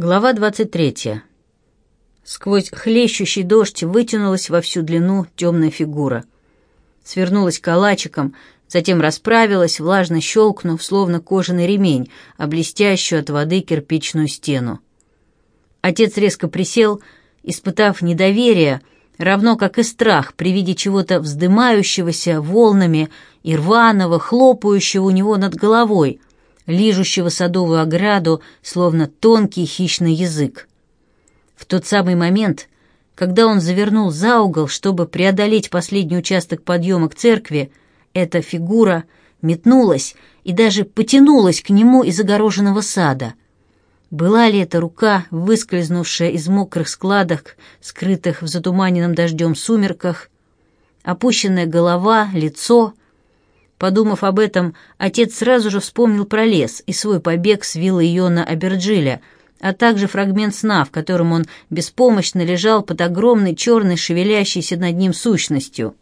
Глава 23. Сквозь хлещущий дождь вытянулась во всю длину темная фигура. Свернулась калачиком, затем расправилась, влажно щелкнув, словно кожаный ремень, облестящую от воды кирпичную стену. Отец резко присел, испытав недоверие, равно как и страх при виде чего-то вздымающегося волнами и рваного, хлопающего у него над головой — лижущего садовую ограду, словно тонкий хищный язык. В тот самый момент, когда он завернул за угол, чтобы преодолеть последний участок подъема к церкви, эта фигура метнулась и даже потянулась к нему из огороженного сада. Была ли это рука, выскользнувшая из мокрых складок, скрытых в затуманенном дождем сумерках, опущенная голова, лицо — Подумав об этом, отец сразу же вспомнил про лес и свой побег с виллы Йона Аберджиля, а также фрагмент сна, в котором он беспомощно лежал под огромной черной шевелящейся над ним сущностью.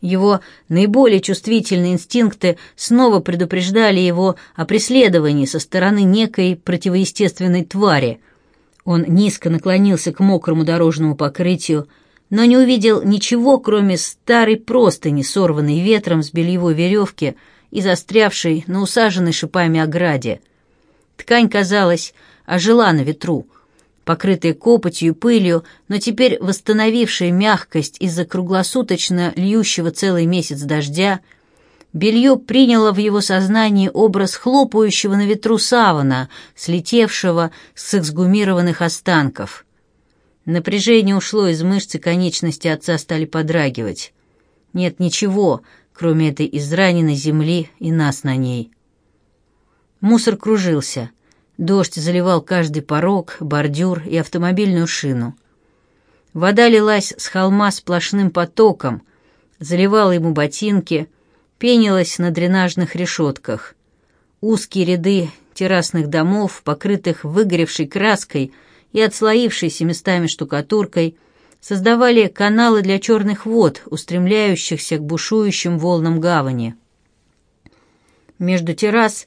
Его наиболее чувствительные инстинкты снова предупреждали его о преследовании со стороны некой противоестественной твари. Он низко наклонился к мокрому дорожному покрытию, но не увидел ничего, кроме старой простыни, сорванной ветром с бельевой веревки и застрявшей на усаженной шипами ограде. Ткань, казалось, ожила на ветру, покрытая копотью и пылью, но теперь восстановившая мягкость из-за круглосуточно льющего целый месяц дождя, белье приняло в его сознании образ хлопающего на ветру савана, слетевшего с эксгумированных останков — Напряжение ушло из мышц, и конечности отца стали подрагивать. Нет ничего, кроме этой израненной земли и нас на ней. Мусор кружился. Дождь заливал каждый порог, бордюр и автомобильную шину. Вода лилась с холма сплошным потоком, заливала ему ботинки, пенилась на дренажных решетках. Узкие ряды террасных домов, покрытых выгоревшей краской — и отслоившейся местами штукатуркой, создавали каналы для черных вод, устремляющихся к бушующим волнам гавани. Между террас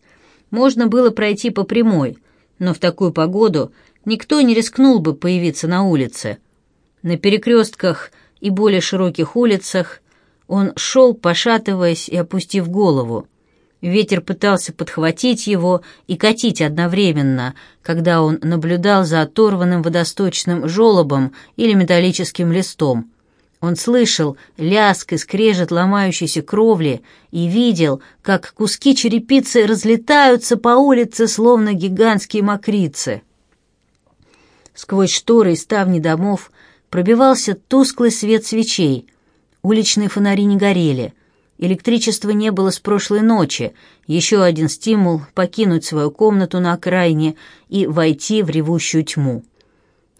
можно было пройти по прямой, но в такую погоду никто не рискнул бы появиться на улице. На перекрестках и более широких улицах он шел, пошатываясь и опустив голову. Ветер пытался подхватить его и катить одновременно, когда он наблюдал за оторванным водосточным желобом или металлическим листом. Он слышал лязг и скрежет ломающейся кровли и видел, как куски черепицы разлетаются по улице, словно гигантские мокрицы. Сквозь шторы и ставни домов пробивался тусклый свет свечей. Уличные фонари не горели — Электричества не было с прошлой ночи. Еще один стимул — покинуть свою комнату на окраине и войти в ревущую тьму.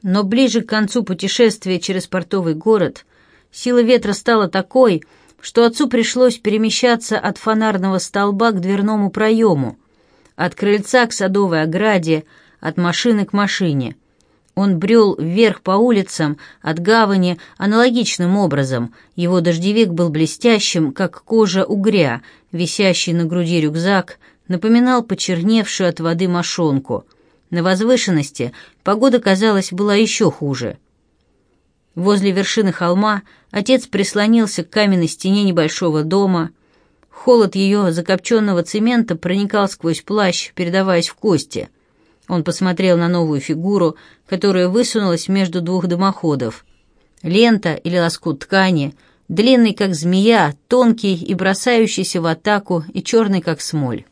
Но ближе к концу путешествия через портовый город сила ветра стала такой, что отцу пришлось перемещаться от фонарного столба к дверному проему, от крыльца к садовой ограде, от машины к машине. Он брел вверх по улицам от гавани аналогичным образом. Его дождевик был блестящим, как кожа угря, висящий на груди рюкзак напоминал почерневшую от воды мошонку. На возвышенности погода, казалось, была еще хуже. Возле вершины холма отец прислонился к каменной стене небольшого дома. Холод ее закопченного цемента проникал сквозь плащ, передаваясь в кости — он посмотрел на новую фигуру, которая высунулась между двух дымоходов. Лента или лоскут ткани, длинный как змея, тонкий и бросающийся в атаку, и черный как смоль.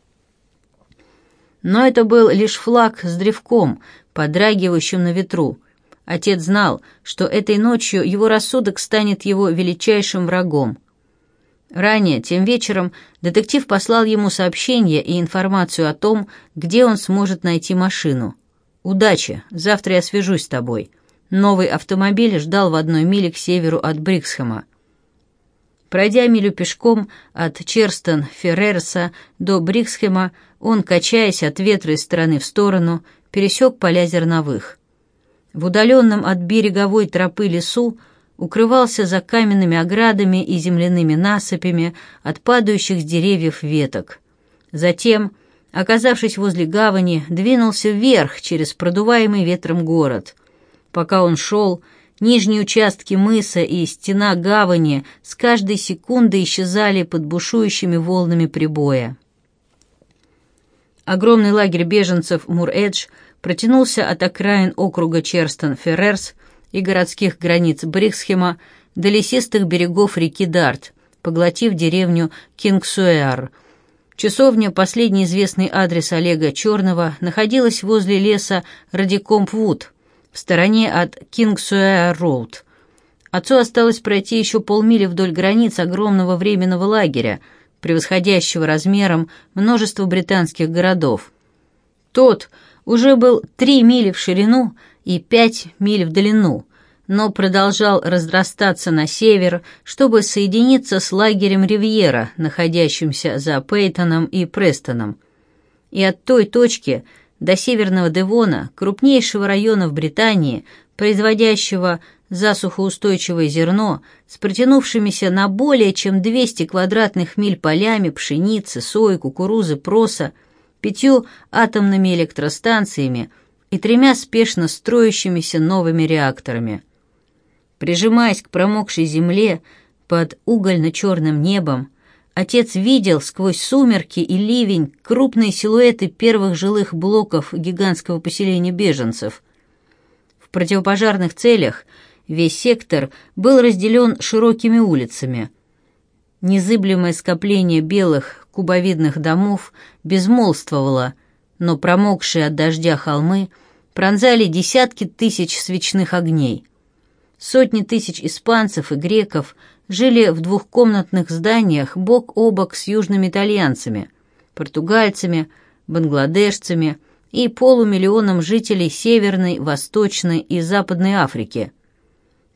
Но это был лишь флаг с древком, подрагивающим на ветру. Отец знал, что этой ночью его рассудок станет его величайшим врагом — Ранее, тем вечером, детектив послал ему сообщение и информацию о том, где он сможет найти машину. «Удачи, завтра я свяжусь с тобой». Новый автомобиль ждал в одной миле к северу от Бриксхэма. Пройдя милю пешком от Черстон Феррерса до Бриксхэма, он, качаясь от ветра из стороны в сторону, пересек поля зерновых. В удаленном от береговой тропы лесу укрывался за каменными оградами и земляными насыпями от падающих с деревьев веток. Затем, оказавшись возле гавани, двинулся вверх через продуваемый ветром город. Пока он шел, нижние участки мыса и стена гавани с каждой секунды исчезали под бушующими волнами прибоя. Огромный лагерь беженцев Мур-Эдж протянулся от окраин округа Черстон-Феррерс и городских границ Бриксхема до лесистых берегов реки Дарт, поглотив деревню Кингсуэар. Часовня, последний известный адрес Олега Черного, находилась возле леса Радикомпвуд, в стороне от Кингсуэар-Роуд. Отцу осталось пройти еще полмили вдоль границ огромного временного лагеря, превосходящего размером множество британских городов. Тот уже был три мили в ширину, и пять миль в длину, но продолжал разрастаться на север, чтобы соединиться с лагерем Ривьера, находящимся за Пейтоном и Престоном. И от той точки до северного Девона, крупнейшего района в Британии, производящего засухоустойчивое зерно с протянувшимися на более чем 200 квадратных миль полями пшеницы, сои, кукурузы, проса, пятью атомными электростанциями – и тремя спешно строящимися новыми реакторами. Прижимаясь к промокшей земле под угольно-черным небом, отец видел сквозь сумерки и ливень крупные силуэты первых жилых блоков гигантского поселения беженцев. В противопожарных целях весь сектор был разделен широкими улицами. Незыблемое скопление белых кубовидных домов безмолвствовало – но промокшие от дождя холмы пронзали десятки тысяч свечных огней. Сотни тысяч испанцев и греков жили в двухкомнатных зданиях бок о бок с южными итальянцами, португальцами, бангладешцами и полумиллионом жителей Северной, Восточной и Западной Африки.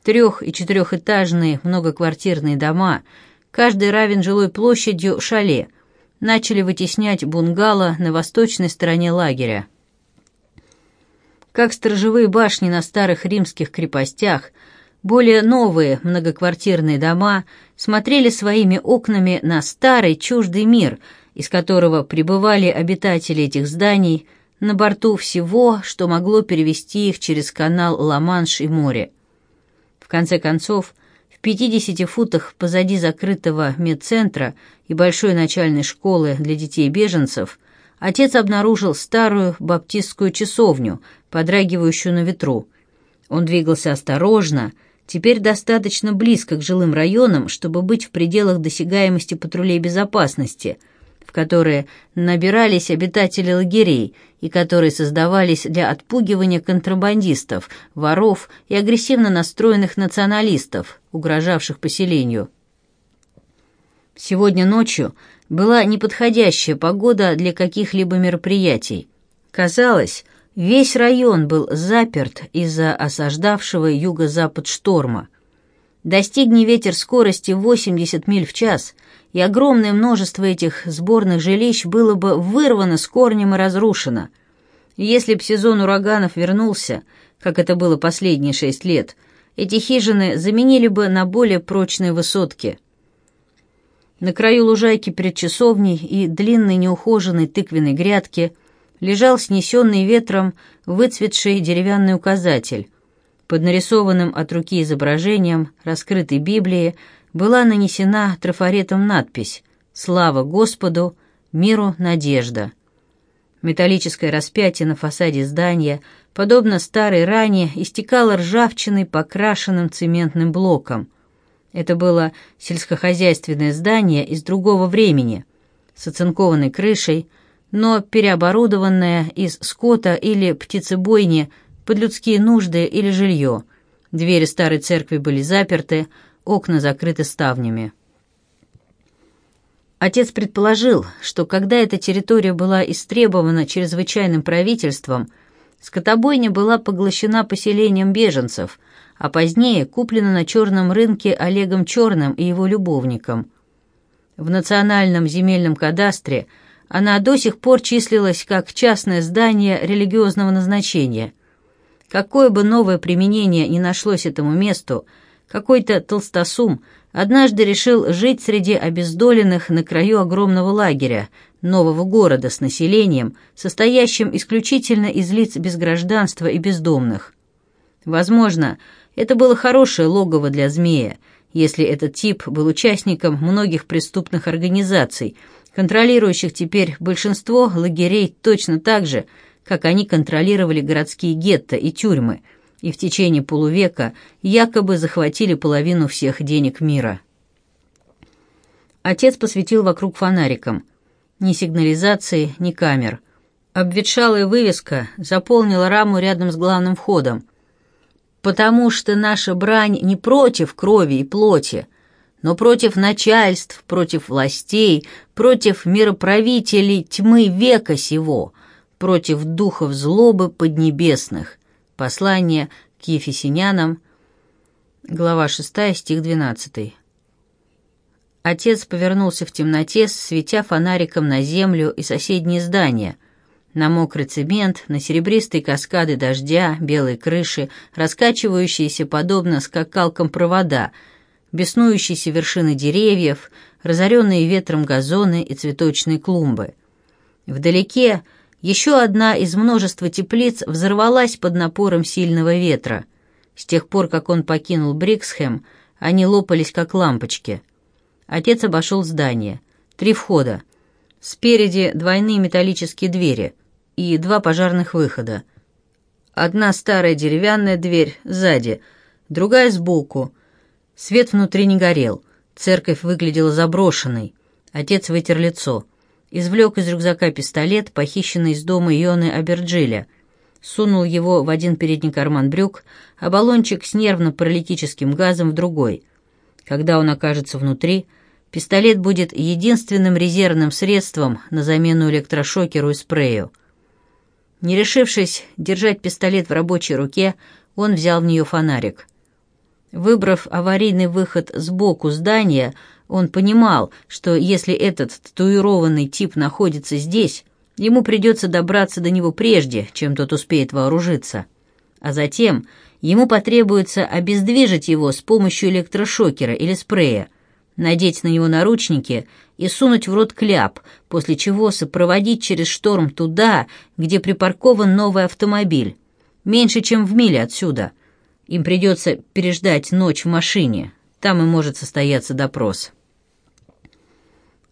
Трех- и четырехэтажные многоквартирные дома, каждый равен жилой площадью шале – начали вытеснять бунгало на восточной стороне лагеря. Как сторожевые башни на старых римских крепостях, более новые многоквартирные дома смотрели своими окнами на старый чуждый мир, из которого пребывали обитатели этих зданий на борту всего, что могло перевести их через канал Ла-Манш и море. В конце концов, 50 футах позади закрытого медцентра и большой начальной школы для детей-беженцев, отец обнаружил старую баптистскую часовню, подрагивающую на ветру. Он двигался осторожно, теперь достаточно близко к жилым районам, чтобы быть в пределах досягаемости патрулей безопасности – в которые набирались обитатели лагерей и которые создавались для отпугивания контрабандистов, воров и агрессивно настроенных националистов, угрожавших поселению. Сегодня ночью была неподходящая погода для каких-либо мероприятий. Казалось, весь район был заперт из-за осаждавшего юго-запад шторма – Достигни ветер скорости 80 миль в час, и огромное множество этих сборных жилищ было бы вырвано с корнем и разрушено. Если б сезон ураганов вернулся, как это было последние шесть лет, эти хижины заменили бы на более прочные высотки. На краю лужайки перед часовней и длинной неухоженной тыквенной грядки лежал снесенный ветром выцветший деревянный указатель, под нарисованным от руки изображением раскрытой Библии была нанесена трафаретом надпись «Слава Господу! Миру надежда!». Металлическое распятие на фасаде здания, подобно старой ранее, истекало ржавчиной покрашенным цементным блоком. Это было сельскохозяйственное здание из другого времени, с оцинкованной крышей, но переоборудованное из скота или птицебойни – под людские нужды или жилье. Двери старой церкви были заперты, окна закрыты ставнями. Отец предположил, что когда эта территория была истребована чрезвычайным правительством, скотобойня была поглощена поселением беженцев, а позднее куплена на черном рынке Олегом Черным и его любовником. В Национальном земельном кадастре она до сих пор числилась как частное здание религиозного назначения – Какое бы новое применение ни нашлось этому месту, какой-то толстосум однажды решил жить среди обездоленных на краю огромного лагеря, нового города с населением, состоящим исключительно из лиц без гражданства и бездомных. Возможно, это было хорошее логово для змея, если этот тип был участником многих преступных организаций, контролирующих теперь большинство лагерей точно так же, как они контролировали городские гетто и тюрьмы, и в течение полувека якобы захватили половину всех денег мира. Отец посветил вокруг фонариком. Ни сигнализации, ни камер. Обветшалая вывеска заполнила раму рядом с главным входом. «Потому что наша брань не против крови и плоти», но против начальств, против властей, против мироправителей тьмы века сего, против духов злобы поднебесных. Послание к Ефесинянам, глава 6, стих 12. Отец повернулся в темноте, светя фонариком на землю и соседние здания, на мокрый цемент, на серебристые каскады дождя, белые крыши, раскачивающиеся подобно скакалкам провода, беснующиеся вершины деревьев, разоренные ветром газоны и цветочные клумбы. Вдалеке еще одна из множества теплиц взорвалась под напором сильного ветра. С тех пор, как он покинул Бриксхэм, они лопались, как лампочки. Отец обошел здание. Три входа. Спереди двойные металлические двери и два пожарных выхода. Одна старая деревянная дверь сзади, другая сбоку. Свет внутри не горел. Церковь выглядела заброшенной. Отец вытер лицо извлек из рюкзака пистолет, похищенный из дома Ионы Аберджиля, сунул его в один передний карман брюк, а баллончик с нервно-паралитическим газом в другой. Когда он окажется внутри, пистолет будет единственным резервным средством на замену электрошокеру и спрею. Не решившись держать пистолет в рабочей руке, он взял в нее фонарик. Выбрав аварийный выход сбоку здания, он понимал, что если этот татуированный тип находится здесь, ему придется добраться до него прежде, чем тот успеет вооружиться. А затем ему потребуется обездвижить его с помощью электрошокера или спрея, надеть на него наручники и сунуть в рот кляп, после чего сопроводить через шторм туда, где припаркован новый автомобиль, меньше чем в миле отсюда. Им придется переждать ночь в машине, там и может состояться допрос.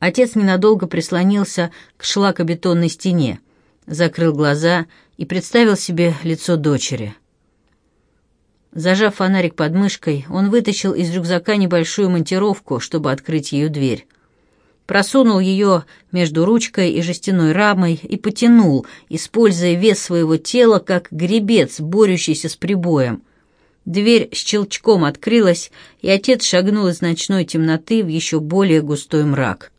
Отец ненадолго прислонился к шлакобетонной стене, закрыл глаза и представил себе лицо дочери. Зажав фонарик под мышкой, он вытащил из рюкзака небольшую монтировку, чтобы открыть ее дверь. Просунул ее между ручкой и жестяной рамой и потянул, используя вес своего тела как гребец, борющийся с прибоем. Дверь с щелчком открылась, и отец шагнул из ночной темноты в еще более густой мрак.